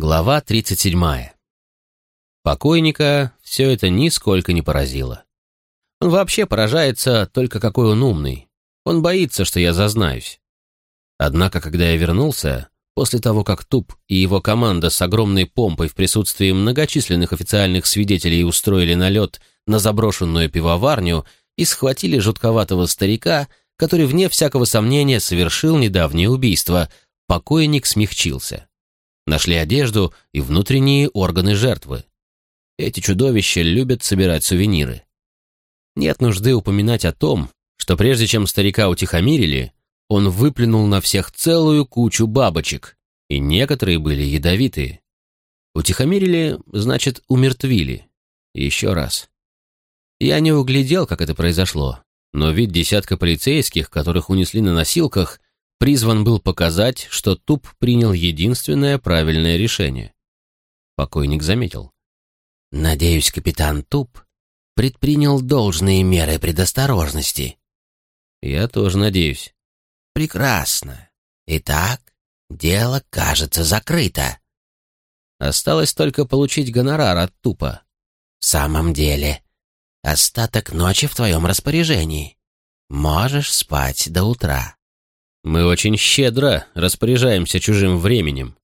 Глава 37. Покойника все это нисколько не поразило. Он вообще поражается только какой он умный. Он боится, что я зазнаюсь. Однако, когда я вернулся, после того, как Туп и его команда с огромной помпой в присутствии многочисленных официальных свидетелей устроили налет на заброшенную пивоварню и схватили жутковатого старика, который, вне всякого сомнения, совершил недавнее убийство, покойник смягчился. Нашли одежду и внутренние органы жертвы. Эти чудовища любят собирать сувениры. Нет нужды упоминать о том, что прежде чем старика утихомирили, он выплюнул на всех целую кучу бабочек, и некоторые были ядовитые. Утихомирили, значит, умертвили. Еще раз. Я не углядел, как это произошло, но вид десятка полицейских, которых унесли на носилках, призван был показать, что Туп принял единственное правильное решение. Покойник заметил. «Надеюсь, капитан Туп предпринял должные меры предосторожности». «Я тоже надеюсь». «Прекрасно. Итак, дело, кажется, закрыто». Осталось только получить гонорар от Тупа. «В самом деле, остаток ночи в твоем распоряжении. Можешь спать до утра». Мы очень щедро распоряжаемся чужим временем.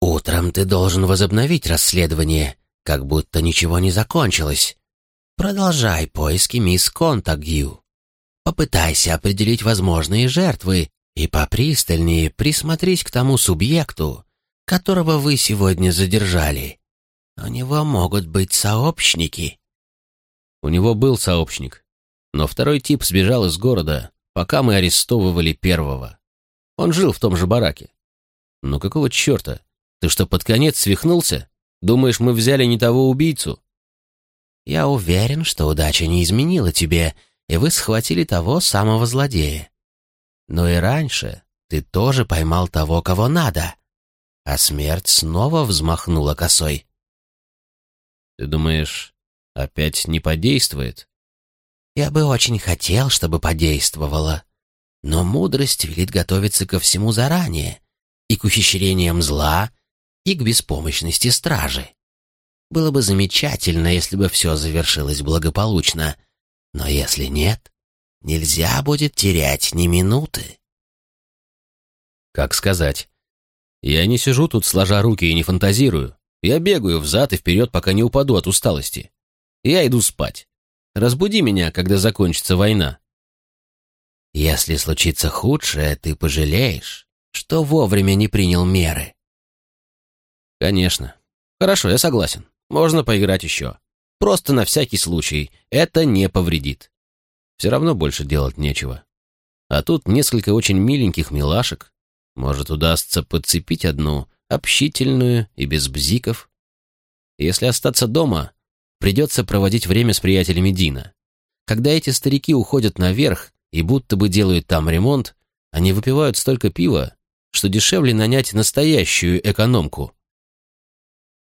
Утром ты должен возобновить расследование, как будто ничего не закончилось. Продолжай поиски мисс Контагью. Попытайся определить возможные жертвы и попристальнее присмотрись к тому субъекту, которого вы сегодня задержали. У него могут быть сообщники. У него был сообщник, но второй тип сбежал из города, пока мы арестовывали первого. Он жил в том же бараке. Ну какого черта? Ты что, под конец свихнулся? Думаешь, мы взяли не того убийцу? Я уверен, что удача не изменила тебе, и вы схватили того самого злодея. Но и раньше ты тоже поймал того, кого надо. А смерть снова взмахнула косой. Ты думаешь, опять не подействует? Я бы очень хотел, чтобы подействовало. Но мудрость велит готовиться ко всему заранее, и к ухищрениям зла, и к беспомощности стражи. Было бы замечательно, если бы все завершилось благополучно, но если нет, нельзя будет терять ни минуты. Как сказать? Я не сижу тут сложа руки и не фантазирую. Я бегаю взад и вперед, пока не упаду от усталости. Я иду спать. Разбуди меня, когда закончится война. Если случится худшее, ты пожалеешь, что вовремя не принял меры. Конечно. Хорошо, я согласен. Можно поиграть еще. Просто на всякий случай. Это не повредит. Все равно больше делать нечего. А тут несколько очень миленьких милашек. Может, удастся подцепить одну, общительную и без бзиков. Если остаться дома, придется проводить время с приятелями Дина. Когда эти старики уходят наверх и будто бы делают там ремонт, они выпивают столько пива, что дешевле нанять настоящую экономку.